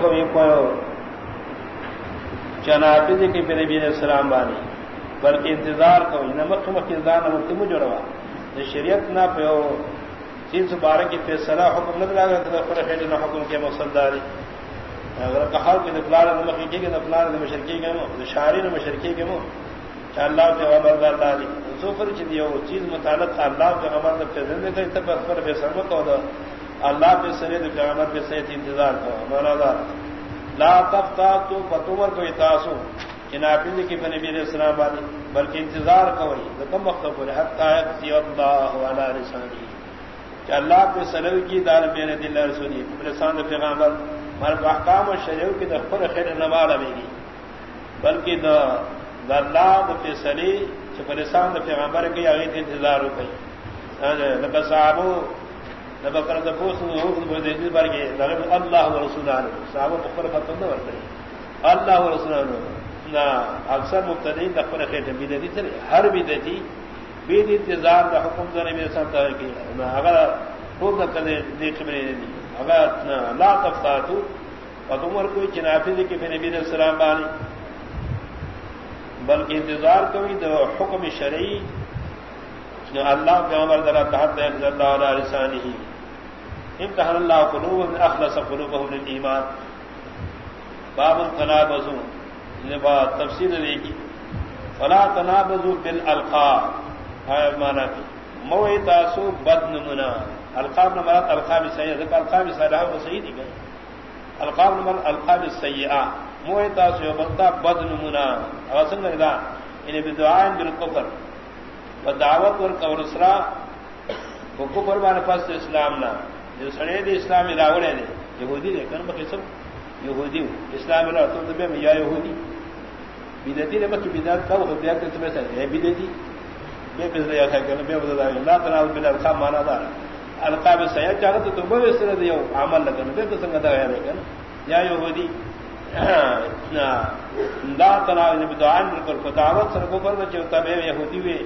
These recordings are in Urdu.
کو یہ کوئی چنافی دی کی نبی علیہ السلام بانی۔ بلکہ انتظار کو نمک مک انتظار نمک تم جوڑوا شریعت نہ پہ تین سو بارہ کی فیصلہ، حکم نہ لگا خیر نہ حکم کے مسلداری اگر کہا کہ نفلار نمک کی کہ نفلار نے مشرقی کے مو شاعری نے مشرقی کے مو اللہ کے خبردار داری۔ سوفر چیز وہ چیز متعلق اللہ کے خبر نے پھر کہ تب پر بے سمت ہو۔ اللہ پہ سرے پیغمبر پہ سید انتظار کرو۔ ہمارا لا تفتا تو فتومر کو اتاسو۔ کہ ناپل کی بنی بیر السلام والی بلکہ انتظار کوئی کم وقت کو حتی اللہ والا رسانی کہ اللہ پہ سلو کی دار میرے دل رسولی رسان پیغمبر مر احکام و شریو کی دفر خیر نوال ابے گی بلکہ دا اللہ دا فیصلی پریشان پیغمبر کی اگئی انتظار ہو گئی۔ ہاں جی، بار کے اللہ و رسول صاحب ختم نہ اللہ و رسول اکثر مبتدین دخل خیر بدتی تھے، ہر بدتی بید انتظار کا حکم کرنے میں سب کی۔ اگر خوب نہ کرے دیکھ میں اگر لا تفتا تو عمر کوئی چنافی کہ پھر نبی السلام بانی بلکہ انتظار کوئی تو حکم شرعی۔ اللہ کے عمر تحت اللہ علیہ رسانی ہی۔ امتحان اللہ قلوب من اخلص قلوبهم للایمان باب التنابزو نبا تفسیر دے گی فلا تنابزو بالالقاب. آیا مانا کی. موئی تاسو بد نمنا القاب نمرات القاب سیئہ. ذکر القاب سیئہ وہ صحیح دی گئی القاب نمر القاب سیئہ. موئی تاسو یبقتا بد نمنا اغسن لگدا انہیں یعنی بدعائن بالکفر و دعوت ورکا ورسرا. وہ کفر بانے پس اسلام نام جو سڑے دے اسلامی راوڑے دے، یہودی دے، کن بکی سب؟ یہودی اسلامی راوڑ تو بے یا یہودی۔ بیدتی نے بکی بیدت کب خود دیکھتے تمہیں سر ہے بیدتی، بے پزر یا خیر کرنے بے بزر دار اللہ تنال بل القاب مانا دار۔ القاب سید چاہتا تو بے اس طرح دیو عمل لگن بے پسنگ دا ہے لیکن یا یہودی، لا تنال بدعان کر فتاوت سر کو پر بچے ہوتا بے یہودی وے۔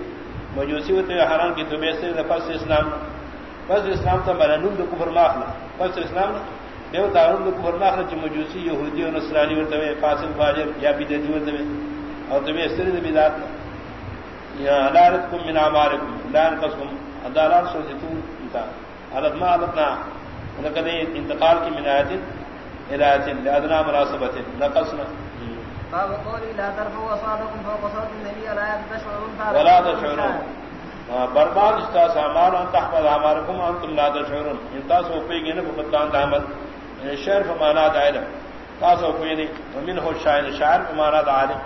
مجوسی ہوتے حرام کی تو بے سے نفس اسلام۔ بس اسلام تو بنا نند کفر ماخلا بس اسلام دیو تارون کفر ماخلا چ مجوسی یہودی اور نصرانی ورتے فاسق فاجر یا بدعتی ورتے اور تمہیں اس طرح بدعت یا علارتکم من اعمالکم لا انقصکم. عدالات سو تو انت حالت ما حالتنا لقد انتقال کی من آیت الایت لادنا مناسبت نقصنا باب قولی لا ترفعوا اصواتكم فوق صوت النبي ولا تشعرون ولا تشعرون. برباد استا سامان ان تحفظ ہمارکم ان تم لا تشعرون انتا سو پی بطلان دامد شعر فمانا دائلہ تا سو پی نہیں ومن ہو شاعر شاعر فمانا دائلہ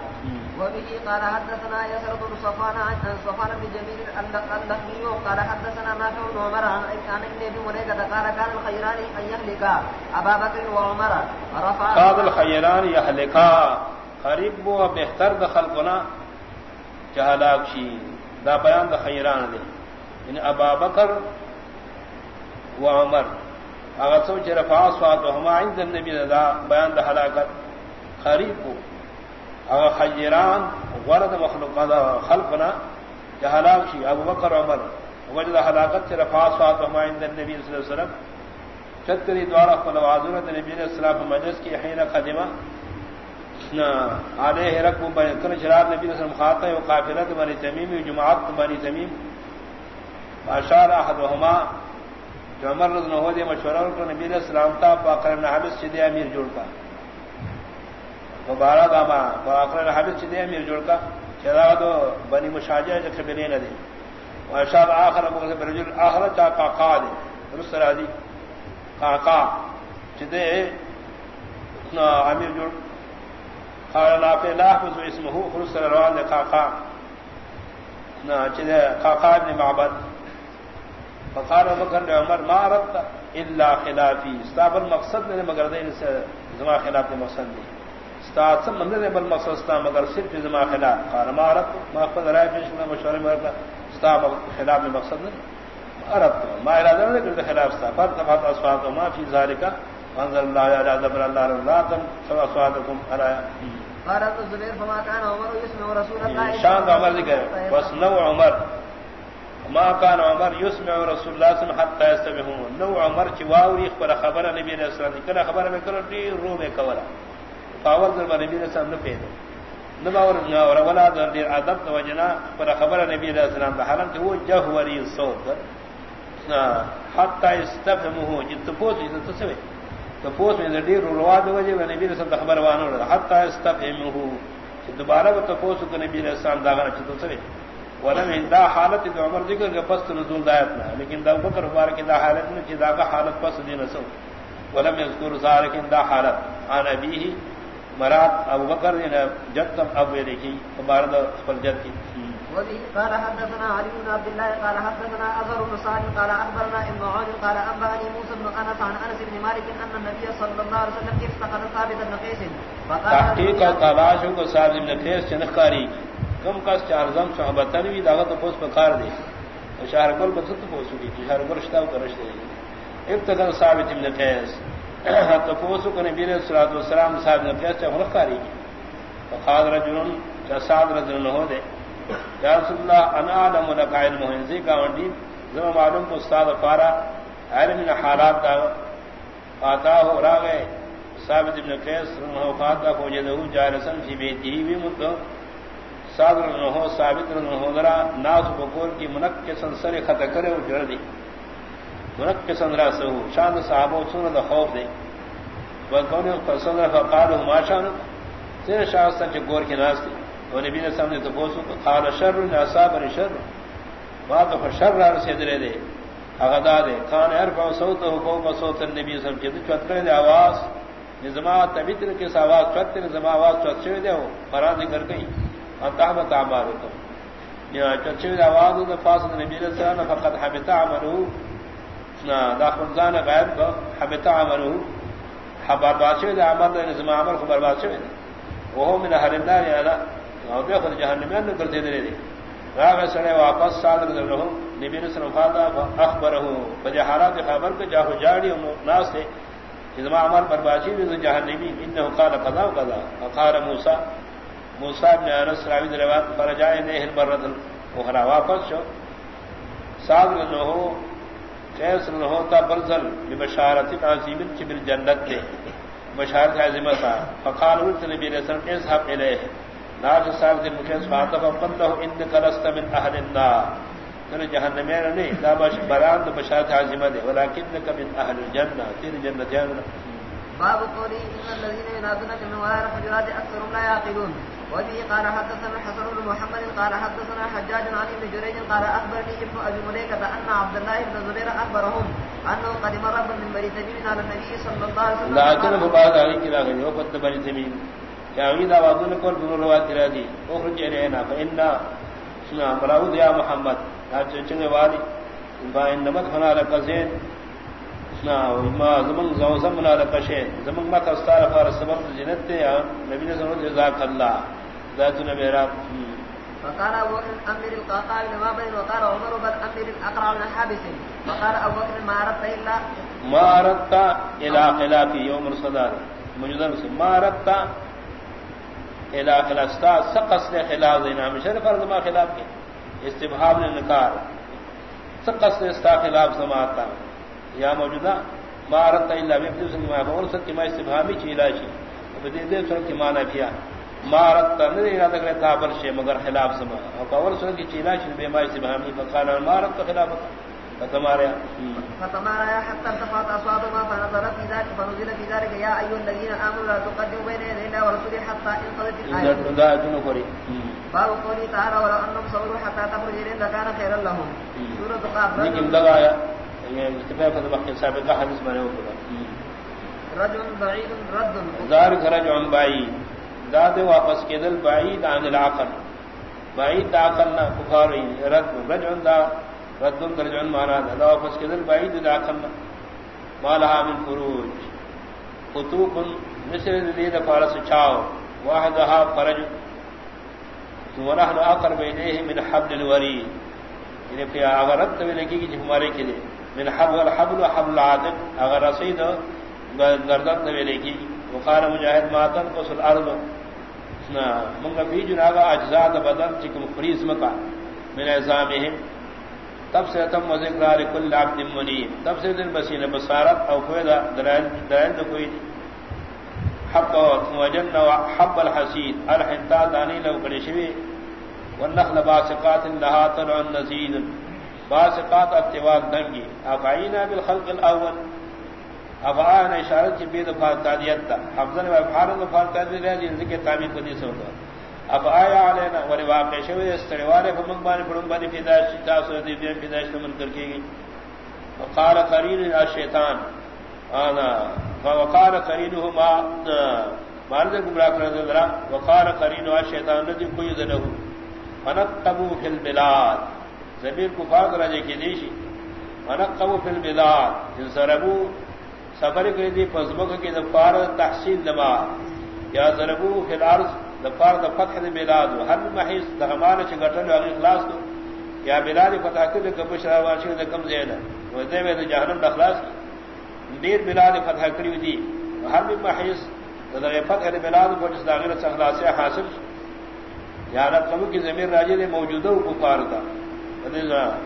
وبه قال حدثنا يسر بن صفان عن صفان بن جميل قال حدثنا نافع بن عمر عن عن ابن مريكة قال كان الخيران ان يهلكا ابا بكر وعمر رفع. قال الخيران يهلكا قريب وبهتر خلقنا جهلاك شيء دا بیان دا خیران دے ان ابا بکر و عمر. اگر سو چر فاسوات ہما عند النبی دا بیان دا ہلاکت خریب کو اگر خیران ورد مخلوق، دا خلقنا جا جہلاک شی ابو بکر و عمر. وجد ہلاکت چر فاسوات ہما عند النبی صلی اللہ علیہ وسلم. چتری دوارا فلوازورت نبی صلی اللہ علیہ السلام مجلس کی حین قدمہ آلے رقم کن شراب نبی صلی اللہ رسم خاطہ و قافلت بنی تمیم و جماعت بنی تمیم۔ اشار احدهما جو عمر رضی اللہ عنہ مشورہ کو نبی علیہ السلام تا پاکر حبس چدے امیر جوڑ کا۔ مبارہ داما پاکر حبس چدے امیر جوڑ کا، چرا دو بنی مشاجہ جو خبریں نہ دے واشار آخر مغز برجل آخر چا قاقا دے رس راضی۔ قاقا چدے امیر جوڑ۔ قال لا في لا حفظ اسمه. خلص روان لقاقا قاقا. ابن معبد. فقال بكر لعمر ما اردت الا خلافي. استاب المقصد نے مگر دین سے زما خلاف مقصد دی. استاد سم من بل مقصد استا مگر صرف زما خلاف. قال ما اردت ما خذ رائے پیش میں مشورہ میں استاب خلاف مقصد نہیں اردت ما ارادہ نہیں کہ خلاف تھا استا فرض اصفات ما في ذلك انزل الله على ذبر الله لا تم سوا صواتكم ارايا قالت الزبير فما كان عمر يسمع رسول الله شان عمر ذکر بس نو عمر. ما كان عمر يسمع رسول الله صلى الله عليه وسلم حتى يستمعون نو عمر چ واوري خبر خبر نبی علیہ السلام کنا خبر میں کرو دی رو میں کولا. فاول در نبی علیہ السلام نہ پیدا. نہ باور نہ اور ولا در دی ادب تو وجنا پر خبر نبی علیہ السلام دا. حالم کہ وہ جہوری صوت. حتى يستفهمه جت پوس جت تسوی تو پوس میں دی رو روا دو وجہ نبی علیہ السلام خبر وانو حتى يستفهمه دوبارہ تو پوس کو نبی علیہ السلام دا گنا چ تسوی ولم دا حالت دا عمر ذکر کے پس نزول دایت نہ لیکن دا بکر بار کی دا حالت میں جدا کا حالت پس دی نسو ولم یذکر ذالک دا حالت۔ ان ابیہ مراد ابو بکر نے جد تک ابو لکھی مبارد پر جد کی۔ وبه قال حدثنا علي بن عبد الله قال حدثنا اظهر بن سعد قال اخبرنا ابن عون قال انباني موسى بن انس عن انس بن مالك ان النبي صلى الله عليه وسلم افتقد ثابت بن قيس. فقال تحقيق تلاش کو ثابت بن قيس چنخاری کم کس چار زم صحبت تنوی داغت پوس پکار دے شہر گل بس تو پوسو کی شہر گل شتا کرش دے ابتدا ثابت ابن قیس تو پوسو کو نبی علیہ الصلوۃ والسلام صاحب نے کیا چھ خلقاری کی رجل جساد رجل نہ ہو دے یا رسول اللہ، انا علم لك جی، علم مهنزی کا وندی زما معلوم کو استاد فارا علم من حالات دا آتا ہو راغے ثابت ابن قیس رحمہ اللہ فاتا کو جدہ جالسن فی بیتی بھی مدد صادر نہ ہو، ثابت نہ ہو، ذرا ناس بکور کی منک کے سنسر خط کرے وہ جڑ دی۔ منک کے سندرا سے ہو شان صحابہ سن دا خوف دے۔ وہ کون پسند فقال ما شان تیرے شاہ سچ گور کے ناس دی اور نبی نے سامنے تو بوسو تو قال شر اصاب شر۔ ما تو شر را سے درے دے اغدا دے کان ارفع صوت ہو کو صوت النبی صلی اللہ علیہ وسلم چت کرے آواز۔ نظام تبتر کے آواز چت نظام آواز چت سے دے ہو فران کر گئی انتحبت عمالكم یا چچوی آواز دا فاسد نبی علیہ السلام فقد حبت عملو۔ دا خنزان غیب کا حبت عملو۔ حبار بادشوی دا عمل دا عمل خبر بادشوی دا وہو من احل النار یا او بے خود جہنمیان نکر دے دے دے راغ سڑے واپس صادر در رہو نبی علیہ السلام فادا اخبرہو فجہارات خبر کو جاہو جاڑی ناس سے نظم عمل برباشی دا جہنمی انہو قال قضا قضا. وقال موسیٰ موسا بن انس راوی روایت فرجائے نے ہل برد وہرا واپس شو. سال نہ ہو کیس نہ ہوتا برزل بشارت عظیم چبر جنت دے بشارت عظیم تھا فقال ولت نبی علیہ السلام اذهب الیہ ناس صاحب دے مکہ فاطمہ فقنه انك لست من اهل النار۔ تر جہنم میں نہیں دا بش بران بشارت عظیم دے۔ ولکنك من اهل الجنہ تیر جنت جانا باب قولي ان الذين ينادونك من وراء الحجرات اكثرهم لا يعقلون وبه قال حدثنا الحسن بن محمد قال حدثنا حجاج عن ابن جريج قال اخبرني ابن ابي مليكه ان عبد الله بن زبير اخبرهم انه قدم رب من بني تميم على النبي صلى الله عليه وسلم. لكن فبعد عليك لا غير وقت بني تميم كاويدا وادن كل بن روات رادي اخرج الينا فان سنا براود يا محمد۔ لا تشنگ وادي فان نمت فنا لك زين ما زمن زوزم لا لقشين زمن ما كستار فار سبب جنت يا نبي صلى الله عليه وسلم ذات نبيرا فقال ابو بكر امر القاقع لما بين وقال عمر بل امر الاقرع حابس۔ فقال ابو بكر ما اردت الا ما اردت الى خلاف يوم الصدار موجودا ما اردت الى خلاف سقس خلاف دینا مشرف فرض ما خلاف کے استبحاب نے نکار سقس نے استا خلاف سماتا یا موجودہ ما اردت الا بيبدو سما فور سکھ ما استبحامی چیلا چی۔ بدے دے سر کی معنی کیا۔ مارت نہیں ارادہ کرے تھا پر شے مگر خلاف سما اور کور سن کی چینا چھ بے مائی سے بہمی فقال مارت کا خلاف۔ فتمارا فتمارا حتى ارتفعت اصواتهما فنظر في ذلك فنزل في ذلك يا ايها الذين امنوا لا تقدموا بين يدي الله ورسوله حتى انقضت الايه باب قوله تعالى ولو انهم صبروا حتى تخرج اليهم لكان خيرا لهم سوره قاف یہ استفاء کا وقت سابقہ حدیث میں نے رجل بعيد رد ذلك رجل بعيد داد واپس کے دل بعید عن العقل بعید عقل نہ کفاری رد رجعن دا رد رجعن مانا دا واپس کے دل بعید عقل نہ مالها من فروج خطوب مثل ذي فارس چاو واحدها فرج. ونحن اقرب اليه من حبل الوريد. یعنی کہ اگر رد میں لگی کہ ہمارے کے لیے من حبل الحبل وحبل العاقب. اگر رسید گردن میں لگی وقال مجاہد ماتن کو سل ارض منگا فی جناگا اجزاد بدن چکم فریز مکا من اعزامهم تب سے تم ذکر کل عبد منیب. تب سے دن بسین بصارت او کوئی درائن کوئی حق وجن حب الحسید الحنتا دانی لو کرشوی والنخل باسقات لها طلع نزید. باسقات اتواد دنگی. افعینا بالخلق الاول. افعانا اشارت کی بید فارتادیت تا. حفظن و افحارن و فارتادیت رہا جنزی کے تعمیر کو دیسا ہوتا اف آیا علینا. واقع شوی استریوارے فمک بانی پڑھن بانی فیداش تاثر دی بین فیداش تمن کر کے گئی وقال قرین الشیطان. آنا وقال قرینه ما مارد گمراہ کرنے ذرا وقال قرینه الشیطان، ندی کوئی ذنہو فنقبو فی البلاد. زمیر کو کفار درجے کی دیشی فنقبو فی البلاد. جن سربو سفر کری دی فزمک کی دفار تحصیل دما یا ضربو فی الارض دفار د فتح د بلاد ہر محیث دہمان چ گٹل والی اخلاص کو یا بلاد فتح کے د کب شرا واشی د کم زینا و دے میں جہنم د اخلاص دیر بلاد فتح کری دی ہر محیث د فتح د بلاد کو جس داغر سے اخلاص حاصل یا رب کم کی زمین راجے نے موجودہ کو پار تھا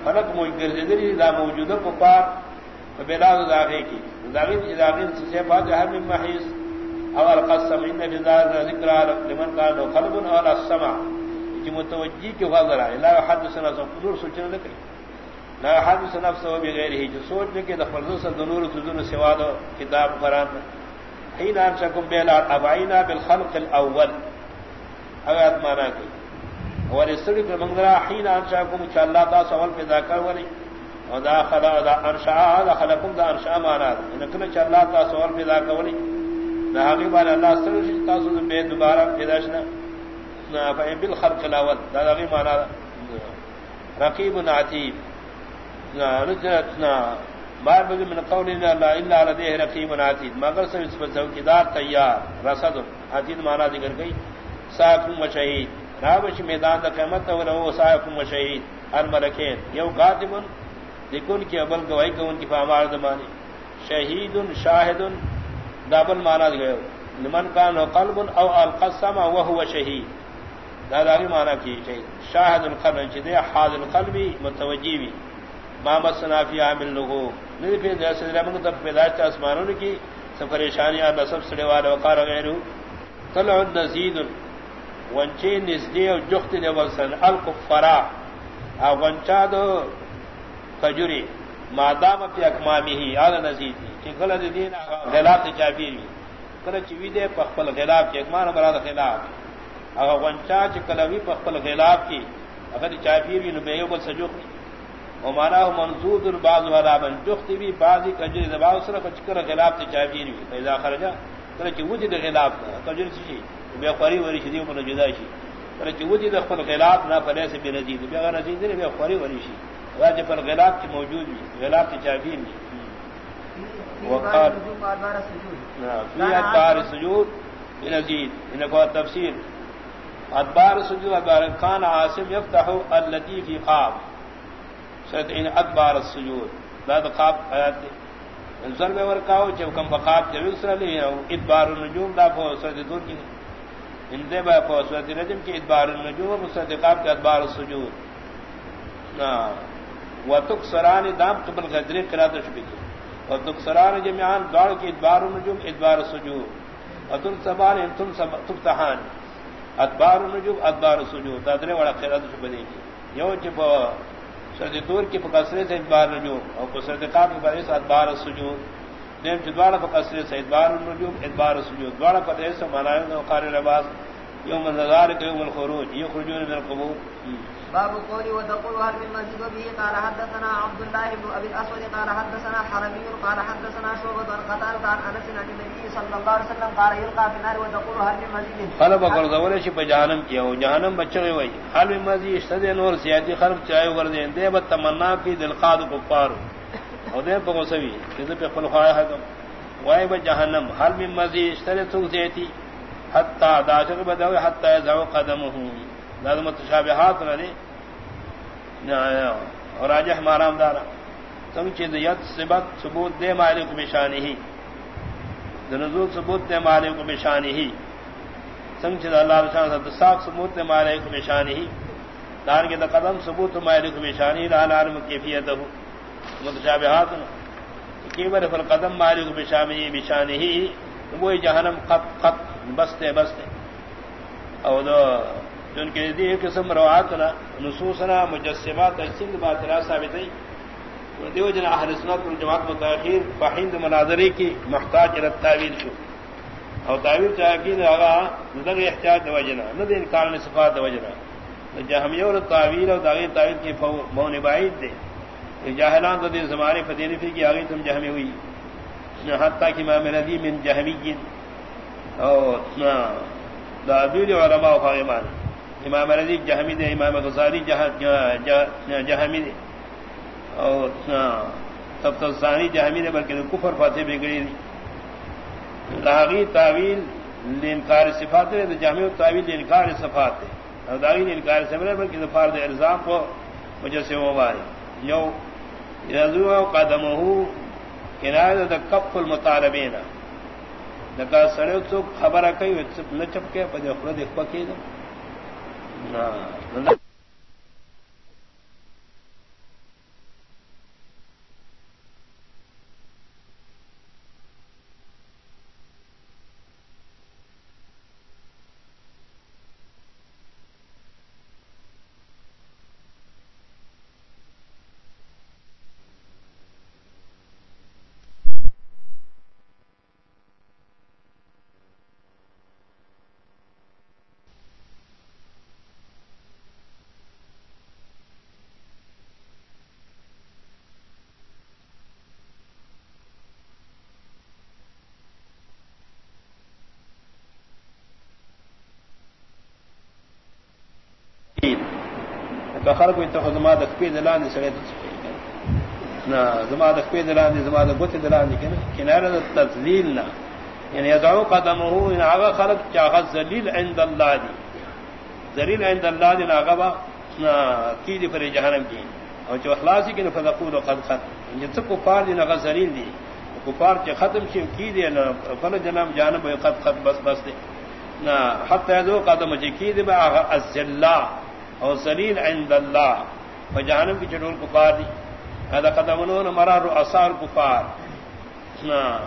فرق موجود دی دا موجودہ کو پار بلاد داغے کی داغین داغین سے بات ہر محیث اول قسم، ان في ذکر لمن قال قلب اور السمع کی متوجی کی غذر ہے۔ لا حدثنا صدور سوچنے لگے لا حدث نفسه بغیر ہی جو سوچ نے کہ دخل سے دنور تذن سوا دو کتاب قران حين انشكم بلا ابعينا بالخلق الاول۔ اگر مانا کہ، اور اس طرح کے منگرا حين انشاكم ان اللہ تعالی سوال پیدا کرولی۔ اور دا خلا، دا انشاء خلقكم دا انشاء مانا۔ ان کل اللہ تعالی سوال پیدا کر ولی بار اللہ سر تاسو بے دوبارہ پیداشنا نہ فہم بالخلق الاول، دا مانا رقیب عتیب، نہ رجتنا بار بگی من قولنا لا الا لديه رقیب عتیب. مگر سب اس پر چوکیدار تیار رصد عتیب مانا ذکر گئی. ساکم و شہید، رابش میدان دا قیمت اور وہ ساکم و شہید. ہر ملکین یو کاتب لکن کی ابل گواہی کو ان کی فامار دمانی. شہید، شاہد دابل مانا گئے لمن کا نو قلب او القسم وهو شہید دادا بھی مانا کی شہید شاہد القلب چدے حاضر القلب متوجی بھی. مامد صنافی عامل لوگو نہیں پھر جیسے رمگ تب پیدائش آسمانوں کی. سفریشانیاں نصب سڑے والے وقار غیرو. طلع نزید. ونچے نزدے و جخت دے ورسن الکفرا. ونچا دو کجوری. مادام پی اکمامی ہی آدھا نزید ہی کہ غلط دین غلاف چابیر بھی کل چوی دے پخپل غلاف کی اکمان مراد خلاف اگر ونچا چ کلوی پخپل غلاف کی اگر چابیر بھی نبیو بل سجوخ او مانا ہو منزود الباز والا من جختی بھی بعضی کجری دباو سر کچکر غلاف تی چابیر بھی فیضا خرجا کل چ وجد غلاف کجر سی بے خوری وری شدی من جدا شی کل چ وجد خپل غلاف نہ پلے سے بے نزید بے نزید نے بے خوری وری شی راج پر غلاف کی موجود بھی غلاف کی چابیر بھی ادبار سجود. نزید ان کو تفسیر۔ ادبار سجود ادبار خان عاصم یفتح اللطیف خواب۔ سرت ان ادبار السجود داد خواب حیات۔ انسر میں ورکاو جب کم بخاب جب اسرا لی ادبار النجوم دا فو سرت دور کی۔ ان دے با فو سرت نجم کی ادبار النجوم و خواب کے ادبار السجود و تک سرانی دام قبل غدری قرات شبی کی. اور دکسران جمیان دوڑ کی ادبار النجوم ادبار سجود. اتن سبان، تم تفتحان ادبار النجوم ادبار سجود. دادرے والا خیرات بنے گی یو چپ سرد دور کی پکسرے سے ادبار نجوم. اور سرد قاب کی بارے سے ادبار سجود. نیم چدوارا پکسرے سے ادبار النجوم ادبار سجود. دوارا پتہ سے منائے قار لباس یوم النظار یوم الخروج. یہ خرجون من القبور. باب قولي وتقول هل من مزيد به قال حدثنا عبد الله بن ابي الاسود قال حدثنا حرمي قال حدثنا شعبة عن قتادة عن انس عن النبي صلى الله عليه وسلم قال يلقى في النار وتقول هل من مزيد خلب اگر زور شي بجانم کیا ہو جہنم بچے ہوئی هل من مزيد اشتد نور سیاتی خلق چاہے ور دے دے بتمنا فی دل قاد کفار. او دے پگو سوی کہ پہ خل خواہ وای بجہنم هل من مزيد اشتد تو زیتی حتا داشق بدو حتا یذو قدمه. لازم متشابہات نہ اور راجہ مارام دارا تم چیز یت سبت ثبوت دے مالک بشانی ہی دنزول ثبوت دے مالک بشانی ہی سنگ چیز اللہ رشان صاحب صاف ثبوت دے مالک بشانی ہی دار کے دا قدم ثبوت مالک بشانی لال عالم کیفیت ہو متشابہات کیبر فل قدم مالک بشامی بشانی ہی وہ جہنم خط خط بستے بستے اور دو جن کے دی قسم روات نا نصوصنا مجسمات سند بات را ثابت ہے دیو جن اہل سنت والجماعت متاخیر فہند مناظری کی محتاج رتاویل شو. اور تعویل چاہ کی آگا نظر احتیاط وجنا نہ دے انکار نے صفات وجنا جہمی اور تعویل اور داغی تعویل کی مون باعث دے جاہلان تو دے زمانے فتح فی کی آگے تم جہمی ہوئی حتیٰ کہ امام ندی من جہمی کی اور دابیل علماء و فاغمان امام ندی جہمی دے، امام غزالی جہمی دے۔ اور ہاں، تب تو جہمی دے، بلکہ کفر فاتح بگڑی دی لاغی تعویل انکار صفات ہے جامع تعویل انکار صفات ہے اور داغی انکار سے ملے بلکہ دفار دے الزام کو مجھے سے وہ بارے۔ یو رضو قدم ہو کنایت دا کف المطالبین۔ نکا سڑے تو خبر کئی نہ چپکے پدے خرد ایک پکی دا نا خلق تو زما د خپې دلان دي سره نه، زما د خپې دلان دي زما د دلان دي کنه؟ کناره د تذلیل نه. یعنی یدعو قدمه ان هغه خلق چاغه ذلیل عند الله دي. ذلیل عند الله دي هغه با کی دي پر جهنم کی او چې اخلاصي کنه فذقول قد قد ان یعنی څه کو پار دي هغه ذلیل دي. کو پار ختم شي کی دي نه فل جنم جانب قد قد بس بس دي. نہ حتی ذو قدم چې کی دي با آغا الذلہ اور سلیل عند اللہ۔ فجانم کی چڑول کفار دی۔ هذا قدم انہوں مرار اثار کفار ہاں،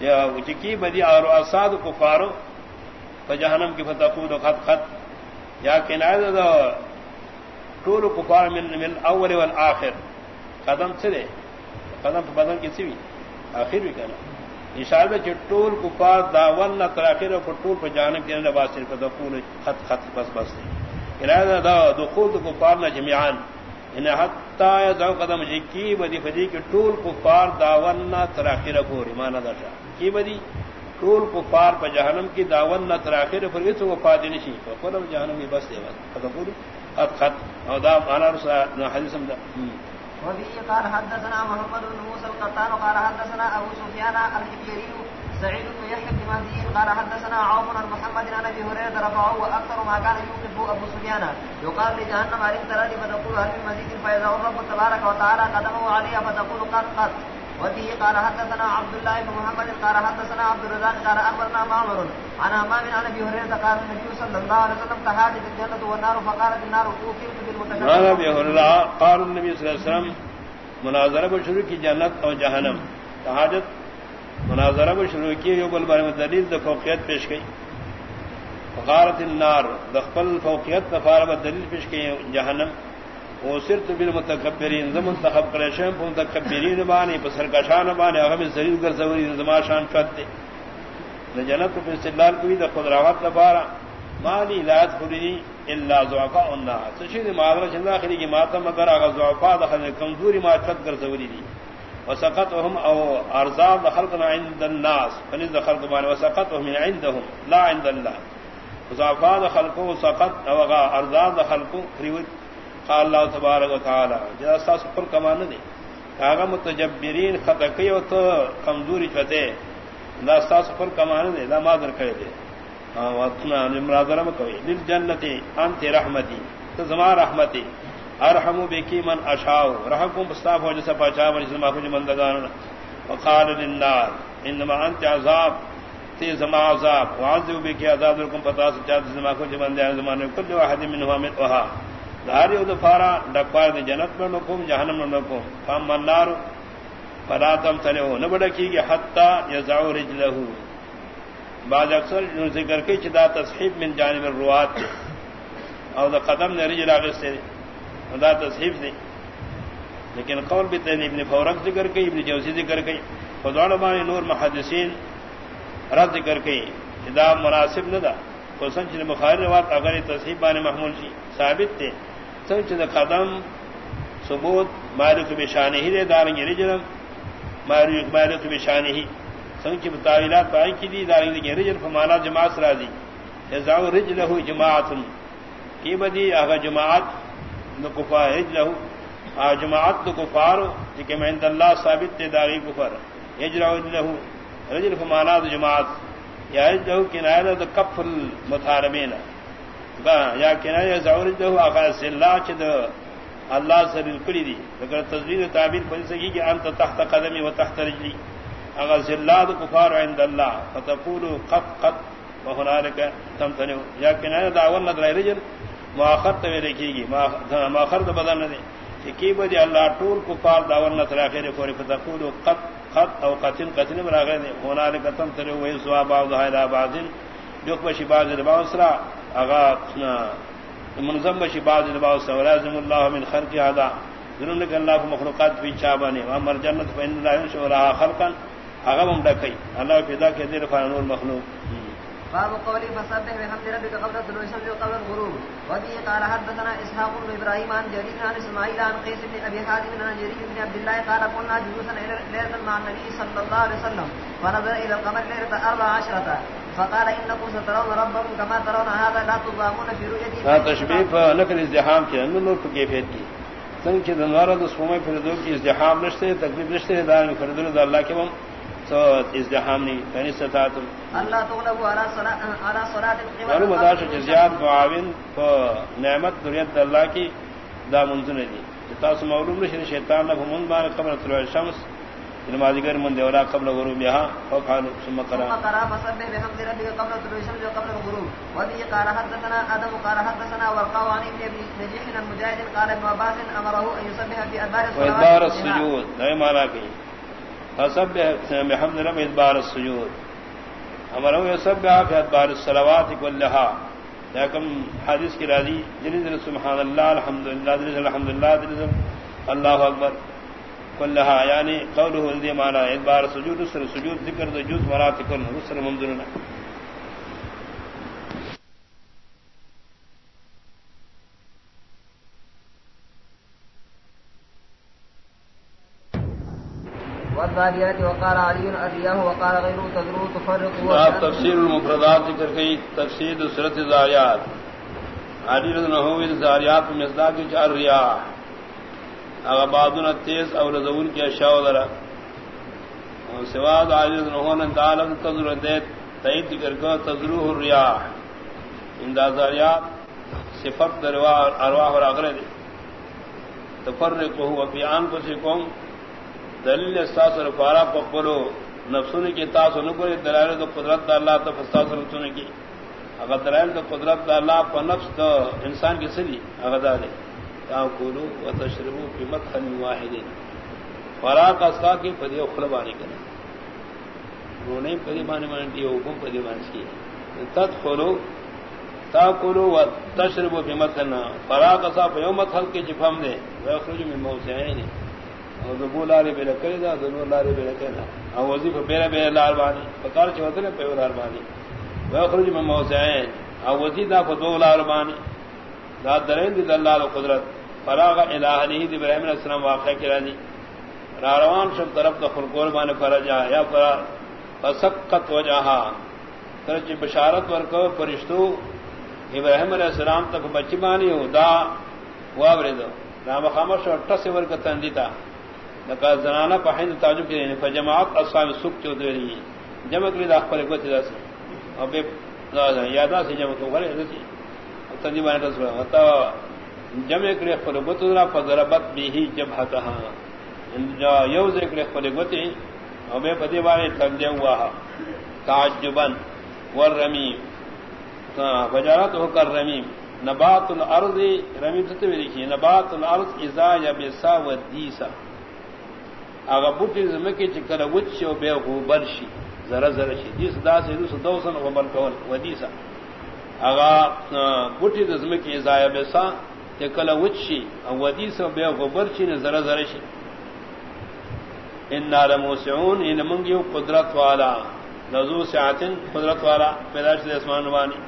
یا چکی بدی اور اساد کفارو فجہنم کی فتقود خط خط۔ یا کنایت دا طول کفار من من اول والآخر۔ قدم سے قدم پر بدن کی سوی آخر بھی کہنا۔ اشارہ چٹول کفار داون نہ تراخیر اور ٹول پر جانب کے اندر صرف خط خط بس بس نہیں دخول کفار جمیان ان حتی یدعو قدم جی کی بدی فدی کی طول کفار داون تراخیر کو ریمانا داشا کی بدی؟ طول کفار پا جہنم کی داون تراخیر پر اس کو وفاد نشی. فقلم جہنم میں بس دے بس فتقول خط خط. او دا مانا رسا حدیث دا. وفي قال حدثنا محمد بن موسى القطان، قال حدثنا ابو سفيان الحجيري سعيد بن يحيى بن مهدي قال حدثنا عوف عن محمد عن ابي هريره رفعه واكثر ما كان يوقف ابو سفيان. يقال لجهنم عليك ترى فتقول هل من مزيد فاذا الرب تبارك وتعالى قدمه عليها فتقول قد قد. وفيه قال حدثنا عبد الله بن محمد قال حدثنا عبد الرزاق قال اخبرنا معمر عن امام عن ابي هريره قال النبي صلى الله عليه وسلم تحادث الجنه والنار فقالت النار اوكلت بالمتشابه قال ابي هريره قال النبي صلى الله عليه وسلم مناظرہ بشروع کی جنت اور جہنم تحاجت مناظرہ میں شروع کی یو بل بارے میں دلیل د فوقیت پیش گئی فقارت النار دخل فوقیت دفار میں دلیل پیش گئی جہنم وہ صرف بالمتکبرین زمن تخب کریشم پم تکبرین بانی پسر کا شان بانے اغم زلیل گر زوری زما شان چت دے نہ جنت پہ استدلال کوئی دا خود راوت دفارا مالی لات خلینی الا ضعفاء الناس سشید معاذرہ چندہ خلی کی ماتم اگر آغا ضعفاء دخل کمزوری ما چت گر زوری دی. وسقطهم او ارزاق خلقنا عند الناس. فنز خلق بان وسقطهم من عندهم، لا عند الله. وزافاد خلقه وسقط او ارزاق خلقه فريود قال الله تبارك وتعالى جاء اساس پر کمان دے کاغا متجبرین خطقی و تو کمزوری چتے لا اساس پر کمان دے لا مادر کرے دے. ہاں، واتنا نمرادرم کوئی. للجنتی، انت رحمتی. تو زمان رحمتی. ارحم بکی من اشاؤ رحم مستاف ہو جیسا پچا من جسما کچھ مندگان. وقال للنار، انما انت عذاب، تی زما عذاب. وعذب بکی عذاب لکم پتا سچا زما کچھ مندگان زمان کل واحد منہا متوہا داری دفارا ڈکوار دی جنت میں نکوم جہنم میں نکوم فام منار فلا تم تلے ہو نہ گی حتا یزاو رجلہو. بعض اکثر ذکر کی چدا تصحیب من جانب الروات او دا قدم نے رجل آگے سے دا تصحیب دی لیکن قول بھی تین ابن فورق ذکر کی، ابن جوزی ذکر کی خدوان بانی نور محدثین رد ذکر کی چدا مناسب نہ دا۔ سنچ نے بخاری روات اگر تصحیب بان محمول شی، ثابت تھے سنچ دا قدم، ثبوت مالک بشانی ہی دے، دارنگی رجلم مالک بشانی ہی سنچ تعویلات پائیں کی دی، دارنگی رجل فمانا جماعت را دی یزاو رجلہ جماعت کی بدی اگر جماعت نکفا رجلہ جماعت تو کفار کہ میں اللہ ثابت تے داغی کفر یجرا رجلہ رجل فمانا دو جماعت۔ یا جو کنایہ د کف المتحرمین یا کنایہ زور جو اغاز اللہ چد اللہ سے بالکل دی۔ اگر تصویر تعبیر بن سکی کہ انت تحت قدمی و تحت رجلی۔ اغاز اللہ د کفار عند اللہ۔ فتقول قف قد وهنالك تمتنع یا کنایہ داول نہ رجل۔ مؤخر تو لکھی گی مؤخر تو بدل نہ دی. کہ بدی اللہ طول کفار داول نہ تراخیر کو فتقول قد خط او قتل قتل براغه هنالك قتم تر وې سوا بعض هادا بعضن جو بشي بعض الباو سرا اغا منظم بشي بعض الباو سرا لازم الله من خلق هذا. ذنن الله مخلوقات في چابانه وامر جنت فإن الله يشورها خلقا. اغا هم دکای الله پیدا کې دې فانور مخلوق. باب قولي فسبح بحمد ربك قبل طلوع الشمس وقبل الغروب. وبه قال حدثنا اسحاق بن ابراهيم عن جرير عن اسماعيل عن قيس بن ابي حازم عن جرير بن عبد الله قال كنا جلوسا ليله مع النبي صلى الله عليه وسلم، فنظر الى القمر ليله اربع عشره فقال انكم سترون ربكم كما ترون هذا لا تضامون في رؤيته ها تشبيه نفل ازدحام کے ان نور کی کیفیت کی سن کے دنوار اس سومے پھر کی ازدحام نشتے تکلیف نشتے دار فردل اللہ کے وہ سو ازدحام نہیں یعنی ستاتم اللہ تغلبو علی صلاة القمر معلوم اداش جزیات معاون کو نعمت دریت اللہ کی دا منزن دی۔ معلوم نشن شیطان نہ من بان قبل طلوع الشمس نمازی گر من دیولا قبل غروب یہاں فقال ثم قرا۔ ثم قرا فسبح بحمد ربك قبل طلوع الشمس وقبل الغروب۔ وذي قال حدثنا ادم قال حدثنا والقوا عن ابن نجيح المجاهد قال ابن عباس امره ان يسبح في ادبار السجود لا معنى كي فسب بحمد رب ادبار السجود. امرو سب آپ ادبار الصلوات كلها لیکن حدیث کی راضی جنید سبحان اللہ، الحمدللہ دلیز الحمدللہ دلیز اللہ اکبر. كلها یعنی قوله الذي مانا ادبار السجود اسر سجود ذکر دجود مرات کرن اسر منذرنا وقال وقال تذرو تفرق باب تفسير المفردات ذکر گئی تفسیر سورۃ الزاریات علی رضی اللہ عنہ الزاریات میں مصداق چار ریاح اگر بعضنا تیز اور رضون کی اشیاء ذرا سواد علی رضی اللہ عنہ تعالی تذرو دیت تایید ذکر کو تذرو الریاح ان صفت دروا ارواح اور اغرے تفرق هو في انفسكم دلیل استاس رفارا پپلو نفسون کی تاس نکوری دلائل تو قدرت دا اللہ تو فستاس نفسون کی۔ اگر دلائل تو قدرت دا اللہ پا نفس تو انسان کی سلی اگر دا دے۔ تاکولو و تشربو فی مدخل واحدین۔ فراق اسکا کی پدی اخلبانی کرنے رونے پدی مانے مانتی حکم پدی بانی مانسی تدخلو تاکولو و تشربو فی مدخل فراق اسکا پا یوم مدخل کی جفم دے۔ ویخرجو من موسیعینی او دبو لارے بے لکڑی دا دنو لارے بے لکڑی دا او وزیف بیرے بے لار بانی فکار چھ وطنے پہ لار بانی ویخرج من موسعین او وزیف دا فدو لار بانی دا درین دی دلال قدرت. فراغ الہ الہنی دی ابراہیم علیہ السلام واقع کرا دی راروان شب طرف دا خلقور بانی فرجا. یا فرا فسقت وجہا ترچ بشارت ورکو پرشتو ابراہیم علیہ السلام تک بچی بانی ہو دا وابر رام خامش اور ٹس ورکت اندیتا لکا زنانہ پہند تعجب کی یعنی رہنے فجماعت اصحاب سک چو دوری جمع کلی دا خپل گوت دا سی او بے یادا سی جمع کو غلی رسی تندی بانے تصور حتا جمع کلی خپل گوت دا فضربت بیہی جبہتها یوز کلی خپل گوت او بے پدی بانے تندی ہوا تعجبا. والرمیم. فجارت ہو کر رمیم نبات الارض رمیم رمی تتوی لکھی نبات الارض ازا یا بیسا و دیسا اگا بوٹی زمکی چکر وچ و بے غوبر شی ذرا ذرا شی۔ دیس دا سے دوس دوسن غوبر کول، و دیسا۔ اگا بوٹی زمکی ازا یا بیسا چکر وچ شی، و دیسا بے غوبر شی ذرا ذرا شی۔ ان لموسعون ان منگیو قدرت والا۔ نزو سعتن قدرت والا پیداش دے اسمان نوانی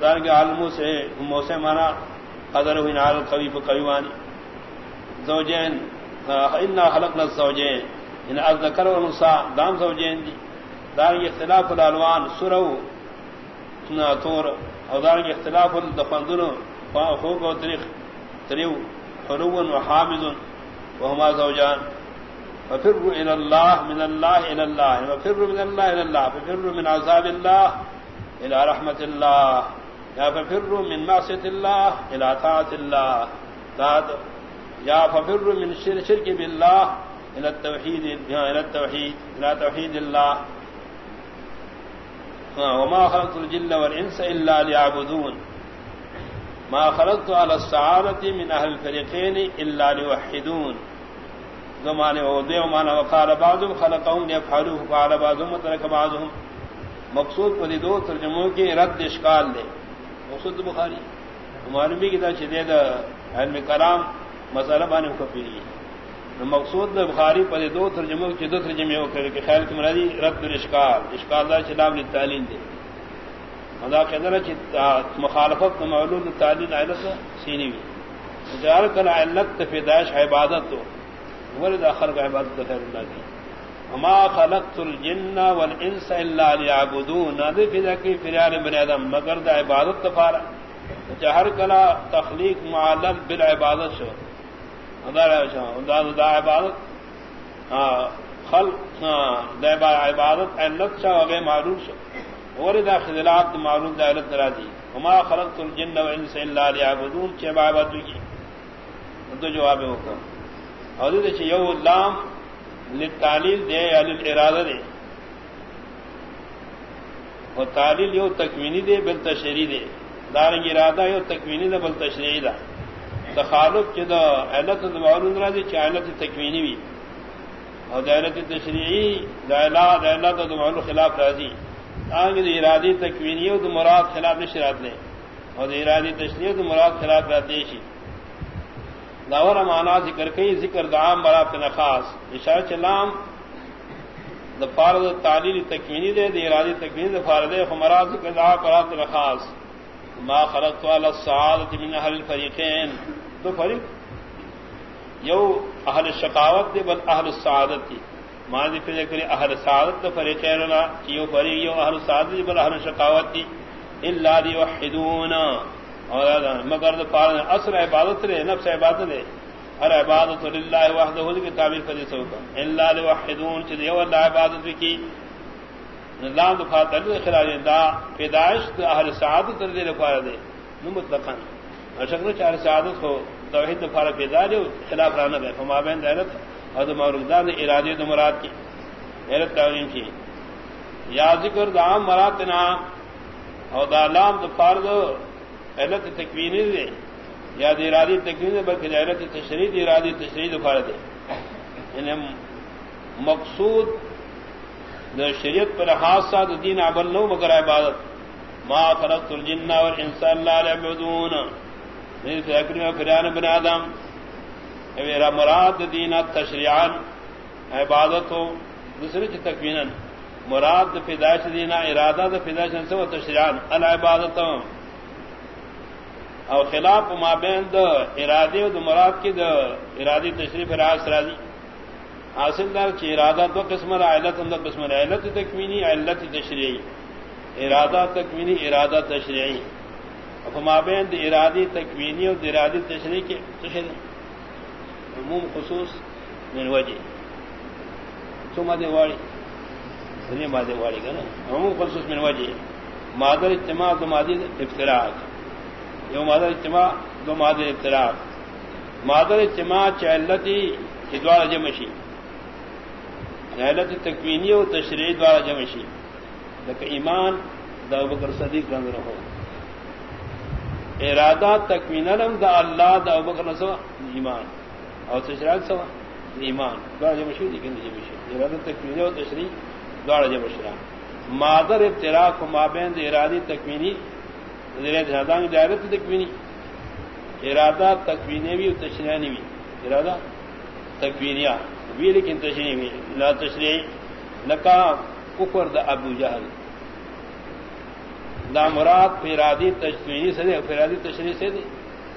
دار کے عالموں سے موسے مانا، قدر ہوئی نال قوی قویوانی زوجین انا خلقنا الزوجین ان الذکر والانثى دام زوجین دی دار اختلاف الالوان سرو سنا تور اور دار اختلاف الدفندن فوق و طریق تریو حلو و حامد وهما زوجان. ففروا الى الله، من الله الى الله. ففروا من الله الى الله. ففروا من عذاب الله الى رحمه الله. یا ففر من معصیت اللہ الى طاعت اللہ داد یا ففر من شر شرک باللہ الى التوحید الى التوحید الى توحید اللہ. ہاں، وما خلقت الجن والانس الا ليعبدون. ما خلقت على السعادة من اهل الفريقين الا ليوحدون. زمانے وضع ومانا وقال بعضهم خلقهم ليفعلوه وقال بعضهم وترك بعضهم. مقصود پر دو ترجموں کے رد اشکال دے. مقصود بخاری. معلومی کی طرح دے دا علم کرام مسئلہ بانے کو مقصود بخاری پر دو ترجمہ کی دو ترجمے ہو کر کے خیال کی مرادی رد الاشکال۔ اشکال دا چلام للتعلیم دے۔ مدا کہنا چ مخالفت معلوم تعلیم علت سینی بھی جار کل علت فدائش عبادت تو ورد اخر کا عبادت خیر اللہ کی۔ وما خلقت الجن والانس الا ليعبدون نادی فدا کی فریاد بن ادم مگر دا عبادت تفارا جہر کلا تخلیق معلم بالعبادت شو۔ عبادت۔ خلق دا عبادت۔ علت شو غیر معلوم شو اور دا خلالات معلوم دا علت درا دی۔ وما خلقت الجن والانس الا ليعبدون۔ چه عبادت کی تو جواب ہے حکم اور دے یو لام تعلیل دے یا ارادہ دے۔ وہ تعلیل یو تکوینی دے، بل تشریح دے۔ دارنگ ارادہ یو تکوینی دے، بل تشریح دا تخالف چ دا علت معلوم را دی چالت تکوینی بھی اور دہلت تشریحی دہلا دہلا تو معلوم خلاف راضی آگے تو ارادی تکوینی ہو تو مراد خلاف نشرات لے. اور ارادی تشریح تو مراد خلاف رہتے داور مانا ذکر کئی، ذکر دام برات نخاص. اشار چلام دا فارد تعلیل تکوینی دے دی ارادی تکوینی دے فارد دے خمرا ذکر دا برات نخاص. ما خلقت والا السعادت من اہل الفریقین. تو فریق. یو اہل شقاوت دے بل اہل السعادت دی. ماضی پہ ذکر اہل سعادت دا فریقین لا یو فریق، یو اہل السعادت دی بل اہل شقاوت دی. اللہ دی وحدونا اور مگر دو پارن اصل عبادت رہے، نفس عبادت ہے ہر عبادت للہ وحدہ کی تعبیر فدی سو کا الا لوحدون چ دیو اللہ عبادت کی. نظام دفاع تل خلاف، دا پیدائش اہل سعادت دے رکھا دے. نو مطلقاً. اشکر چار سعادت کو توحید دفاع پیدا جو خلاف رانا دے فما بین دائرت اور موردان ارادی دو مراد کی حیرت تعلیم کی یا ذکر دام مراد نام اور دالام دفار دو علت تکوینی دے یا ارادی تکوین دے بلکہ علت تشریح ارادی تشریح دفار دے یعنی مقصود شریعت پر حادثہ دین عبل نو مگر عبادت ما خلقت الجن والانسان لا يعبدون اکرم فریان بن آدم میرا مراد دین تشریعان عبادت ہو دوسری چ تکوینا۔ مراد پیدائش دینا ارادہ پیدائش سے وہ تشریعان العبادت او خلاف مابین د ارادی و د مراد کی د ارادی تشریف راز راضی۔ حاصل دار چی ارادہ دو قسم را، علت دو قسم را۔ علت تکوینی، علت تشریعی۔ ارادہ تکوینی، ارادہ تشریعی۔ مابین د ارادی تکوینی و د ارادی تشریعی کی تشریعی عموم خصوص من وجه. تو مادے واڑی. دنیا مادے واڑی کا نا. عموم خصوص من وجه. مادر اجتماع دو مادی افتراق. یو مادر اجتماع دو مادر افتراق. مادر اجتماع چلتی دوارا جمشی چہلت یعنی تکوینی و تشریح دوارا جمشی لیکن ایمان دا بکر صدیق رنگ رہو ارادہ تکمینم دا اللہ دا ابو بکر سوا ایمان. اور تشریح سوا؟ ایمان. دوڑ جب مشہور لیکن جب مشہور ارادہ تکمینی اور تشریح دوڑ جب مشہور مادر ابتراک کو مابین دا ارادی تکمینی دادان دائرت تکمینی. ارادہ تکمینی بھی اور تشریحانی بھی. ارادہ تکمینیا بھی لیکن تشریح بھی. لا تشریح. نکا کفر دا ابو جہل. دا مراد فیرادی تشریح سے دے فیرادی تشریح سے دے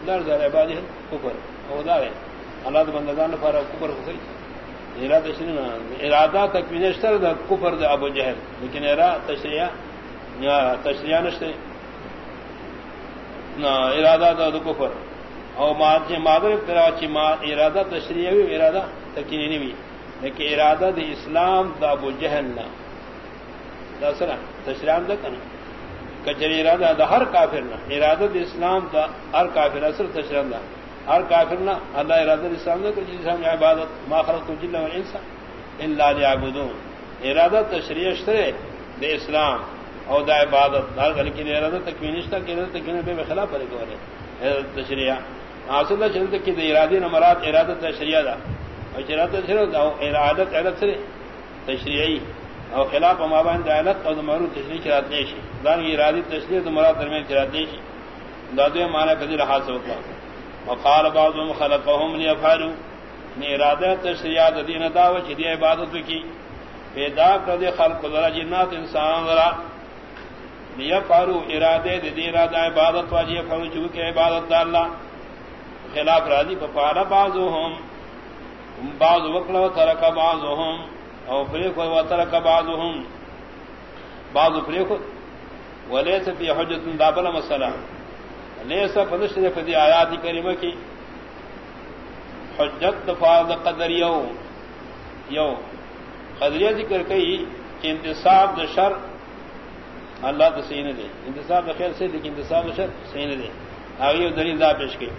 در در عبادی ہے، کفر. او دار ہے. اللہ دا بندگان پر کفر ہو گئی ارادہ تشریح ارادہ تکوین اشتر دا کفر دا ابو جہل. لیکن ارادہ تشریح یا تشریح نشتے. ارادہ دا دا کفر. او جی مادر ابتراء چی ارادہ تشریح بھی ارادہ تکینی بھی لیکن ارادہ دا اسلام دا ابو جہل نا دا سرا تشریح دا کنا. کچری ارادہ دا ہر کافر نہ، ارادہ اسلام دا، ہر کافر اصل تشرم دا۔ ہر کافر نہ، اللہ ارادہ اسلام دا کچھ اسلام عبادت، ما خلق تو جل و انسا الا ليعبدون۔ ارادہ تشریع اشترے دے اسلام او دا عبادت۔ دار لیکن ارادہ تکوینشتہ کہ ارادہ تکوین پہ خلاف فرق ہو رہے۔ ارادہ تشریع حاصل دا چلتا کہ دا ارادی نمرات ارادہ تشریع دا۔ اور ارادہ تشریع دا ارادت ارادت سرے تشریعی او خلاف ما بان دعلت او دمرو تشریح کرات نیشی دان کی ارادی تشریح دمرات درمیان کرات نیشی دادوی معنی کذی لحاظ ہوتا وقال بعضهم خلقهم لیفعلوا. نی ارادہ تشریحات دین دعوی چی دی عبادت کی پیدا کردی خلق ذرا جنات انسان ذرا. لیفعلوا ارادہ دی ارادہ عبادت واجی فعلوا چوکی عبادت دا اللہ خلاف راضی فقال بعضهم. بعض وقلو ترک بعضهم. او فریق و وترک بعضهم. بعض فریق وليس في حجه دابل مساله ليس فنشر في آیات کریمہ کی. حجت فرض قدر یو. یو. قدریہ ذکر کئی کہ انتصاب د شر اللہ تو صحیح نہ دے. انتصاب خیر سے لیکن انتصاب شر صحیح نہ دے. آگے دلیل دا پیش کی.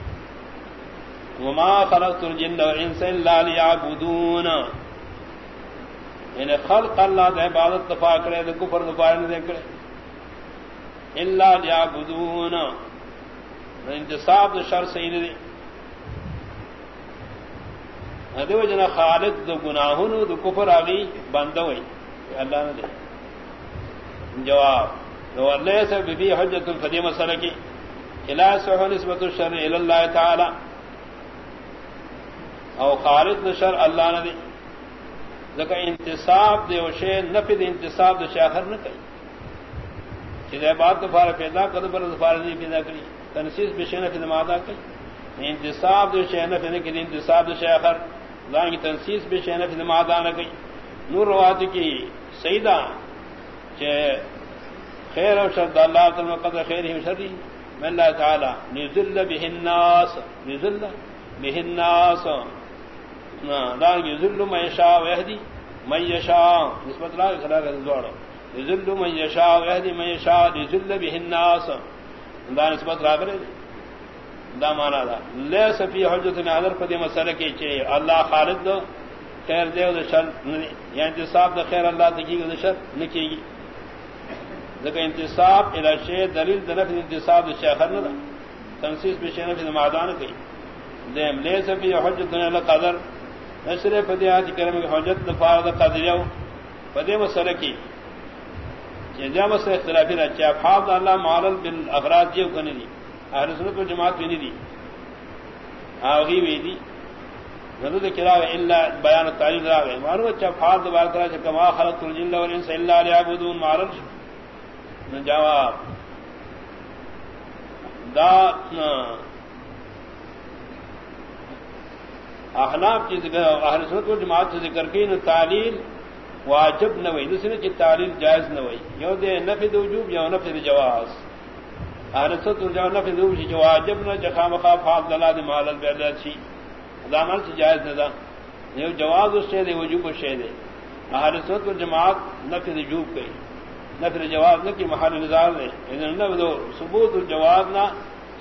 وما خلقت الجن والانس الا ليعبدون. یعنی خلق اللہ دے عبادت دفاع کرے، دے کفر دفاع نہ دے کرے۔ الا لیعبدون۔ انتصاب دے شر صحیح دے۔ ادو جنا خالق دو گناہوں دو کفر آگی بند ہوئی اللہ نے دے۔ جواب، لو اللہ سے بی حجت الفدی مسئلہ کی الہ سحو نسبت الشر الاللہ تعالی۔ او خالق دو شر اللہ نے دے۔ ذکا انتصاب دے وشے نفی دے انتصاب دے شاخر نہ کئی چیزے بات دفار پیدا کر پر دفار نہیں پیدا کری۔ تنسیس بشے نفی دے مادا کئی انتصاب دے شے نفی دے نہ انتصاب دے شاخر لان کی تنسیس بشے نفی دے مادا نہ کئی نور روات کی سیدہ چے خیر و شرد اللہ تعالی قدر خیر ہی شری من اللہ تعالی نزل بہ الناس، نزل بہ الناس۔ دان یذل من یشاء ویہدی، من یشاء، نسبت لا کھڑا کر دوڑ یذل من یشاء ویہدی، من یشاء یذل به الناس۔ دان نسبت را کرے دا مانا دا۔ لیس فی حجت نظر پدی مسئلہ کی چے اللہ خالد دو، خیر دے او شر یا انتصاب دا خیر اللہ تکی گو شر نکی گی۔ ذکر انتصاب الى شیء دلیل دلف انتصاب دا شیخر نہ تنسیس بشینہ فی معدان کی دیم، لیس فی حجت نظر قدر۔ نشر پدی آج کرم کی حجت نفار دا قدریو پدی مسئلہ کی جا مسئلہ اختلافی رہا چاہ فاض اللہ معلل بالافراد جیو کنی دی اہل سنت و جماعت بھی نہیں دی آغی بھی دی ندد کراوے اللہ بیان تعلیم راوے معلوم چاہ فاض دوبار کرا چاہ کما خلق الجن والانس اللہ لیعبدون معلل جواب. دا احناف کی ذکر اہل سنت و جماعت سے ذکر کی نہ تعلیل واجب نہ وئی دوسرے کی تعلیل جائز نہ وئی یو دے نفی وجوب یا نفی جواز۔ اہل سنت و جماعت نفی دو جو واجب نہ جخا مخا فاض دلال مال البعدات شی دامن سے جائز نہ دا۔ یہ جواز اس سے دے، وجوب اس سے دے۔ اہل سنت و جماعت نفی وجوب کئی۔ نفی دو جواز نہ کی محل نظار دے۔ یعنی اذن نہ ثبوت الجواز نہ،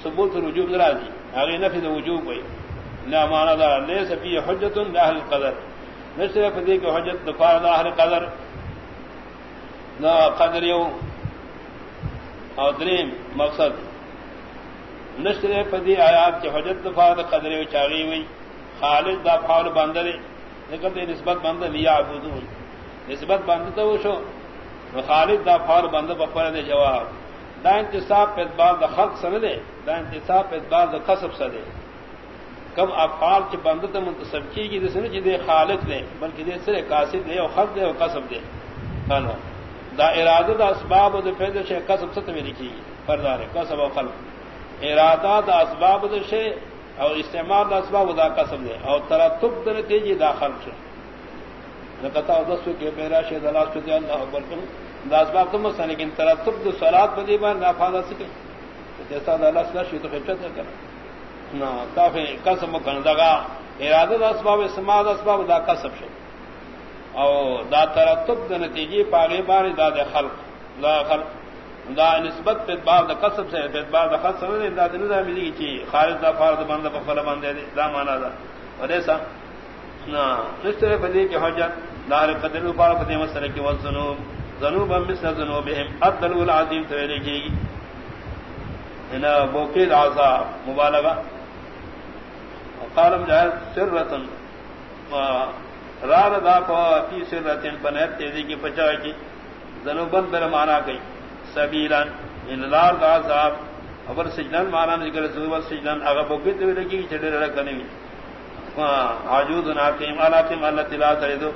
ثبوت الوجوب ذرا دی۔ اگے نفی وجوب کئی نہ مانا دا لے سفی حجت اہل قدر۔ نہ صرف دی کہ حجت دفاع اہل قدر، نہ قدر یو اور دریم مقصد۔ نشر پدی آیات کے حجت فاد قدر چاغی ہوئی خالد دا فاول باندرے نکلتے نسبت بند لیا ابودون نسبت بند تو شو خالد دا فاول بند بپر دے جواب۔ دا انتصاب پہ اتبار دا خلق سن دے، دا انتصاب پہ اتبار دا قصب سدے کم افعال کے بند تو منتصب کی گی جس نے جی دے خالد دے، بلکہ دے سر قاصد دے اور خلق دے اور قصب دے۔ دا ارادہ، دا اسباب دا فیض شے قصب ست میں لکھی گی پردار قصب و خلق۔ ارادہ، دا اسباب دا شے اور استعمال دا اسباب دا قصب دے۔ اور ترتب دا نتیجی دا خلق شے۔ نکتا دس کے میرا شے دلاس پہ اللہ اکبر کروں دا اسباب تم مسا لیکن ترتب دا صلات بدی بار نافاذہ سکے۔ جیسا دا اللہ صلاح شی تو خچت نہ کرنا نہ، کافی قسم کرن دگا ارادہ دا اسباب اسماع دا اسباب، دا قصب شے او دا ترتب دا نتیجی پاگے بار دا دا خلق۔ دا خلق، دا نسبت پہ باب دا قصب سے، پہ باب دا خلق سمجھے دا دنو دا ملی گی چی خارج دا فارد بند پا فلا بندے دے، دا مانا دا۔ اور ایسا نا نستر فدی کی حجت دار قدر پار فدی مسئلہ کی والزنوب زنوبا مثل زنوبهم ادلو العظیم تویلے کی گی۔ انہا بوکید عذاب، مبالغہ۔ قالم جائے سرتن رار دا پا فی سرتن پنیت تیزی کی پچا کی زنوبن بر مانا گئی سبیلن ان لار دا عذاب ابر سجنن مانا ذکر زوبر سجنن اگر بوکید تویلے کی چڑے رکھنے گی عجوز ناکیم علاقیم اللہ تلا تردو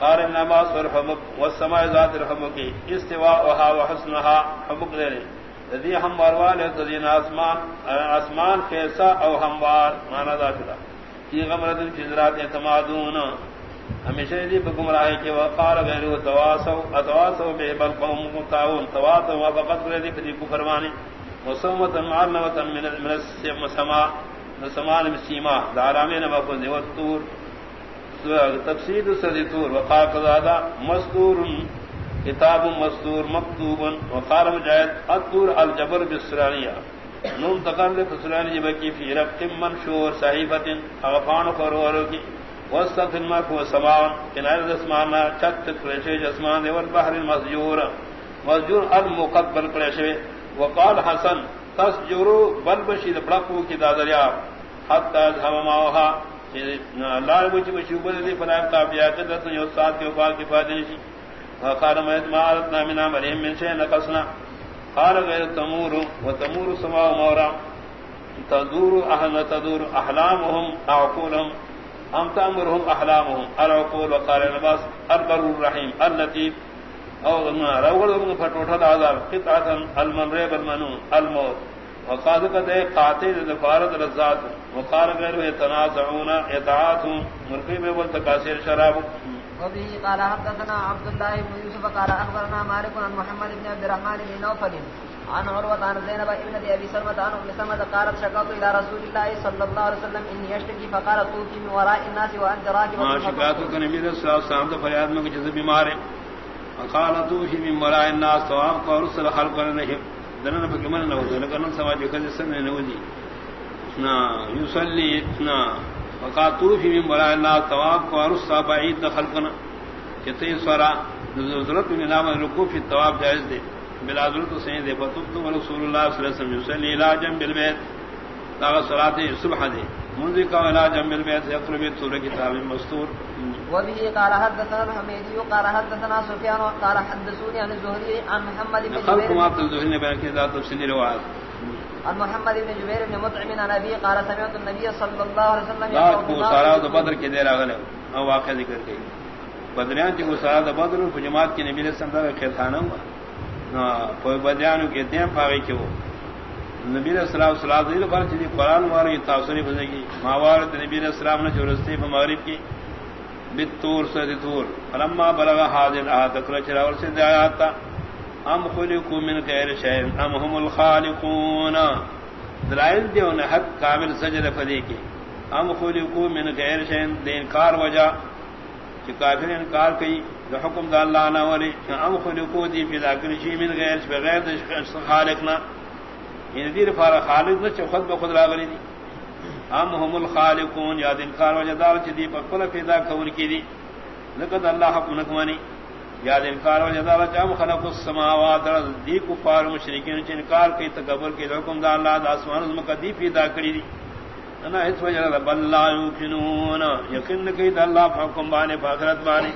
قال النماز والحبك والسماء ذات الحبك استواءها وحسنها حبك دے ذی ہم وروال ہے ذین آسمان آسمان کیسا او ہموار مانا دا ذاتلا یہ غمرت الجزرات اعتمادون۔ ہمیشہ دی گمراہی کے وقال غیر تواصو اتواصو بے بل قوم متعاون تواصو وفقت دی فدی کو فرمانی وصومت معلمت من من السماء سمان مسیما دارامین مفوز والطور تفسیر سدیتور وقال قضادا مستور کتاب مستور مکتوب وقال مجاہد الطور الجبر بالسرانیہ نون تقرر فسرانی جب کی فی رق منشور صحیفت اغفان فرور کی۔ وسط الماء هو سماء کنائر اسمان چت کرشے اسمان اور بحر المسجور۔ مسجور المقبل کرشے وقال حسن تسجروا بل بشید بڑکو کی دادریا۔ حتی ذهب لال بچ مشوبر دی فلاح کافیات دس یو سات کے اوپر کی فادشی وقال ما اتنا منا مریم من شيء نقصنا. قال غير تمور، وتمور سماء مورا تدور اهل تدور احلامهم عقولهم ام تامرهم احلامهم العقول، وقال النباس البر الرحيم اللطيف او روغل من فتوٹا عذاب. قطعه المنرب المنون الموت. وقال قد قاتل ذفارت رزات وقال غير يتنازعون يتعاثون مرقب والتكاثير شراب وبه قال حدثنا عبد الله بن يوسف قال اخبرنا مالك عن محمد بن عبد الرحمن بن نوفل عن عروة عن زينب ابن ابي سلمة عن ام سلمة قالت شكوت الى رسول الله صلى الله عليه وسلم اني اشتكي فقال طوفي من وراء الناس وانت راكب ما شكاتك نبي صلى الله عليه وسلم فریاد میں جز بیمار ہے قال طوفي من وراء الناس. تواب قرص خلق نہیں دنن پہ من نہ ہوتا لیکن سماج کے سن نے نوجی نا یصلی اتنا وقاتو فی من بلا اللہ ثواب کو ارس بعید دخل کنا سورا ضرورت میں نام رکوع فی ثواب جائز دے بلا ضرورت سے دے فتب تو رسول اللہ صلی اللہ علیہ وسلم یصلی الی جنب البیت دا صلاۃ صبح دے منذ کا الی جنب البیت یقرب سورہ کتاب مستور. وبه قال حدثنا الحميدي قال حدثنا سفيان قال حدثوني عن الزهري عن محمد بن جبير قال ما الزهري نے بیان کیا تفصیلی روایت عن محمد بن جبير بن مطعم عن ابي قال سمعت النبي صلى الله عليه وسلم يقول سارا بدر کے دیر اگلے او واقعہ ذکر کی بدریان کی سارا بدر و جماعت کے نبی نے سمجھا کہ خانہ ہوا۔ کوئی بدریان کے دیں پاوی کے وہ۔ نبی علیہ السلام صلی اللہ علیہ وسلم قرآن واری تاثری بزنگی ماوارد نبی علیہ السلام نے جو مغرب کی بتور سدور فلما بلغ حاضر احد چراور سے آیات ام خلقوا من غیر شيء ام هم الخالقون. دلائل دیو نے حق کامل سجد فدی کی ام خلقوا من غیر شيء دے انکار وجہ کہ کافر انکار کی جو حکم دا اللہ نہ ولی ام خلقوا دی پیدا کر شی من غیر بغیر خالقنا ان دیر فار خالق نہ یعنی خود بخود راغلی دی. ام هم الخالقون یا دن کار وجہ دار چ دی پکل پیدا کور کی دی. لقد اللہ حق نکمانی یاد انکار و جدا جام خلق السماوات دی کفار مشرکین چ انکار کی تکبر کی حکم دا اللہ، دا اسمان میں کدی پیدا کری دی۔ انا اس وجہ دا بل لا یمکنون یقین کی دا اللہ حکم بانے فاخرت بانے۔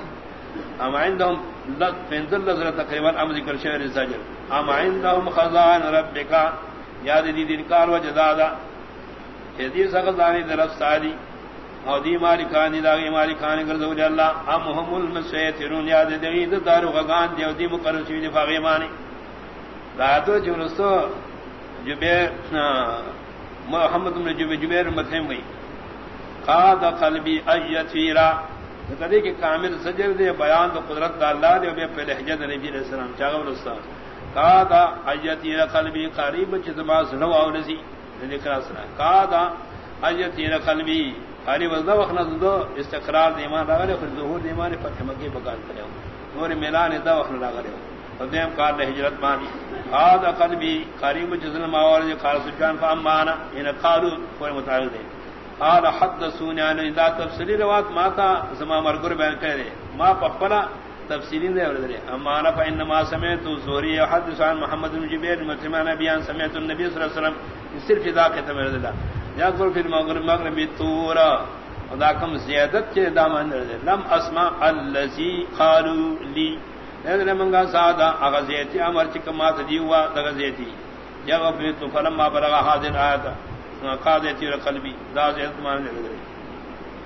ام عندهم لذ، فنزل نظر تقریباً ام ذکر شعر الزجر ام عندهم خزائن ربک یاد دی انکار و جدا دا۔ حدیث غزانی درس ساری او دی مالکان دی داغی مالکان گرزو دی اللہ، ام هم المسیترون یاد دی دی دارو غگان دی او دی مقرر شوی دی فاغی مانی. راتو جورستو جبیر محمد بن جبیر جبیر مطلب گئی قاد قلبی ایت فیرا کدی کہ کامل سجر دے بیان تو قدرت دا اللہ دے بے پہلے حجت نبی علیہ السلام. چاگا ورستا قاد ایت فیرا قلبی قریب چیزما سنو آورسی ذکر سنا قاد ایت فیرا قلبی یعنی خالی وزدہ وقت دو استقرار دیمان راگلے خود ظہور دیمان فتح مکی بکار کرے ہو نور ملان دا وقت راگلے ہو فدیم کار لے حجرت مانی قاد قلبی قریب جزن جزل ماوارد قال سجان فامانا ان یعنی قالو کوئی متعلق دے قال حدثونی عن دا تفسیری روات ماتا زما مرگر بیان کرے ما پپلا تفسیرین دے ورد دے اما انا فا انما سمیت زوری حدث عن محمد بن جبیر متمانا بیان سمیت النبی صلی اللہ علیہ وسلم. صرف ادا کہتا میرے دلہ یقول فی المغرب مغربی تورا دا کم زیادت کے دامان دے. لم اسمع اللذی قالو لی. لیکن منگا سادا اغزیتی امر چکمات دیوا دغزیتی یغفیتو فلما بلغا حاضر آیتا. قادیتی رقلبی. دا زیادت مان دے.